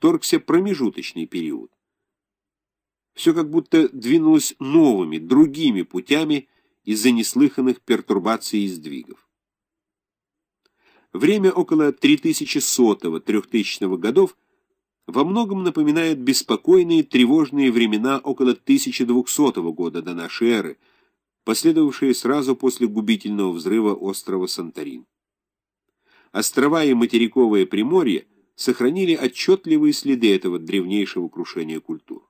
вторгся промежуточный период. Все как будто двинулось новыми, другими путями из-за неслыханных пертурбаций и сдвигов. Время около 3100-3000 годов во многом напоминает беспокойные тревожные времена около 1200 года до нашей эры, последовавшие сразу после губительного взрыва острова Санторин. Острова и материковое Приморье сохранили отчетливые следы этого древнейшего крушения культур.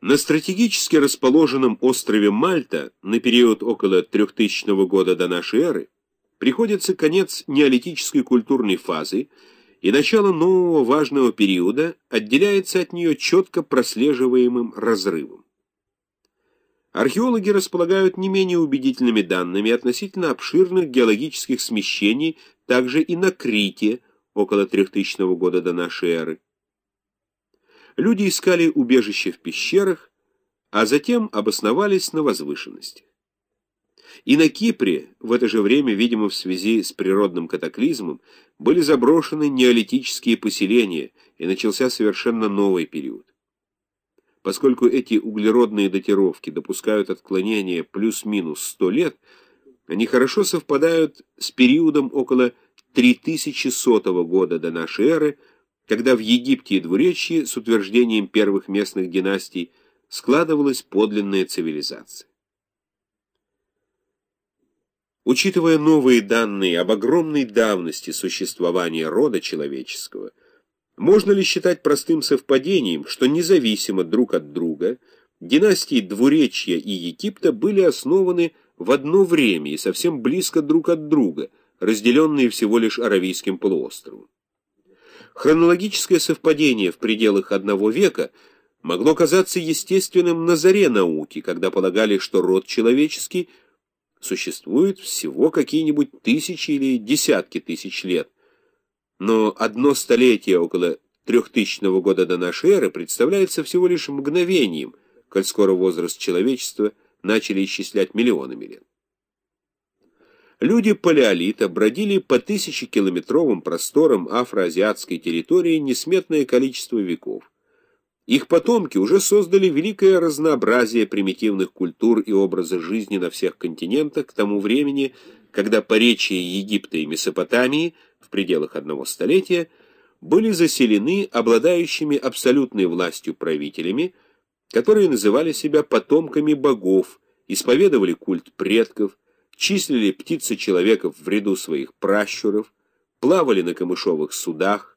На стратегически расположенном острове Мальта на период около 3000 года до нашей эры приходится конец неолитической культурной фазы, и начало нового важного периода отделяется от нее четко прослеживаемым разрывом. Археологи располагают не менее убедительными данными относительно обширных геологических смещений также и на Крите около 3000 года до нашей эры. Люди искали убежище в пещерах, а затем обосновались на возвышенностях. И на Кипре в это же время, видимо, в связи с природным катаклизмом, были заброшены неолитические поселения, и начался совершенно новый период. Поскольку эти углеродные датировки допускают отклонение плюс-минус 100 лет, они хорошо совпадают с периодом около 3100 года до нашей эры, когда в Египте и Двуречье с утверждением первых местных династий складывалась подлинная цивилизация. Учитывая новые данные об огромной давности существования рода человеческого, можно ли считать простым совпадением, что независимо друг от друга династии Двуречья и Египта были основаны в одно время и совсем близко друг от друга, разделенные всего лишь Аравийским полуостровом? Хронологическое совпадение в пределах одного века могло казаться естественным на заре науки, когда полагали, что род человеческий – существует всего какие-нибудь тысячи или десятки тысяч лет. Но одно столетие около трехтысячного года до нашей эры представляется всего лишь мгновением, коль скоро возраст человечества начали исчислять миллионами лет. Люди палеолита бродили по тысячекилометровым просторам афроазиатской территории несметное количество веков. Их потомки уже создали великое разнообразие примитивных культур и образа жизни на всех континентах к тому времени, когда поречия Египта и Месопотамии в пределах одного столетия были заселены обладающими абсолютной властью правителями, которые называли себя потомками богов, исповедовали культ предков, числили птицы-человеков в ряду своих пращуров, плавали на камышовых судах,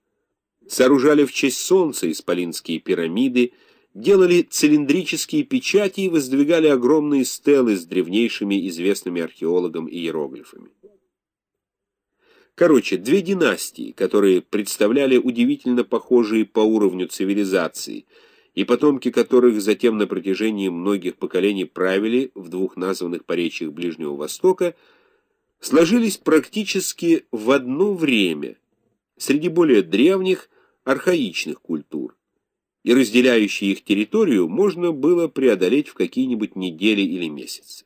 сооружали в честь солнца исполинские пирамиды, делали цилиндрические печати и воздвигали огромные стелы с древнейшими известными археологам иероглифами. Короче, две династии, которые представляли удивительно похожие по уровню цивилизации, и потомки которых затем на протяжении многих поколений правили в двух названных поречиях Ближнего Востока, сложились практически в одно время среди более древних архаичных культур, и разделяющие их территорию можно было преодолеть в какие-нибудь недели или месяцы.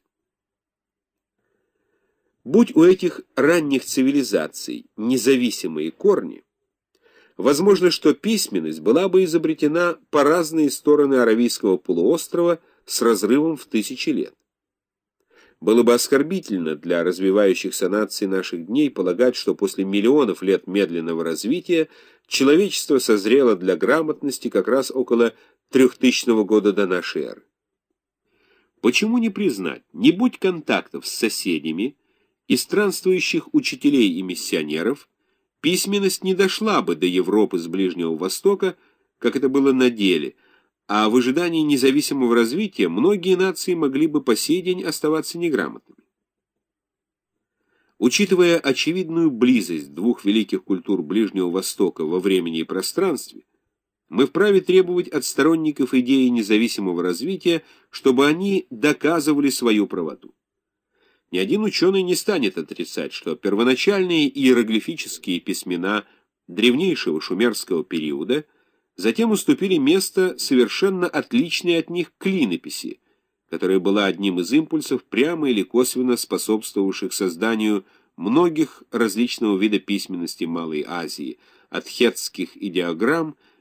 Будь у этих ранних цивилизаций независимые корни, возможно, что письменность была бы изобретена по разные стороны Аравийского полуострова с разрывом в тысячи лет. Было бы оскорбительно для развивающихся наций наших дней полагать, что после миллионов лет медленного развития человечество созрело для грамотности как раз около 3000 года до нашей эры. Почему не признать, не будь контактов с соседями и странствующих учителей и миссионеров, письменность не дошла бы до Европы с Ближнего Востока, как это было на деле – а в ожидании независимого развития многие нации могли бы по сей день оставаться неграмотными. Учитывая очевидную близость двух великих культур Ближнего Востока во времени и пространстве, мы вправе требовать от сторонников идеи независимого развития, чтобы они доказывали свою правоту. Ни один ученый не станет отрицать, что первоначальные иероглифические письмена древнейшего шумерского периода – Затем уступили место совершенно отличной от них клинописи, которая была одним из импульсов, прямо или косвенно способствовавших созданию многих различного вида письменности Малой Азии, от хетских идеограмм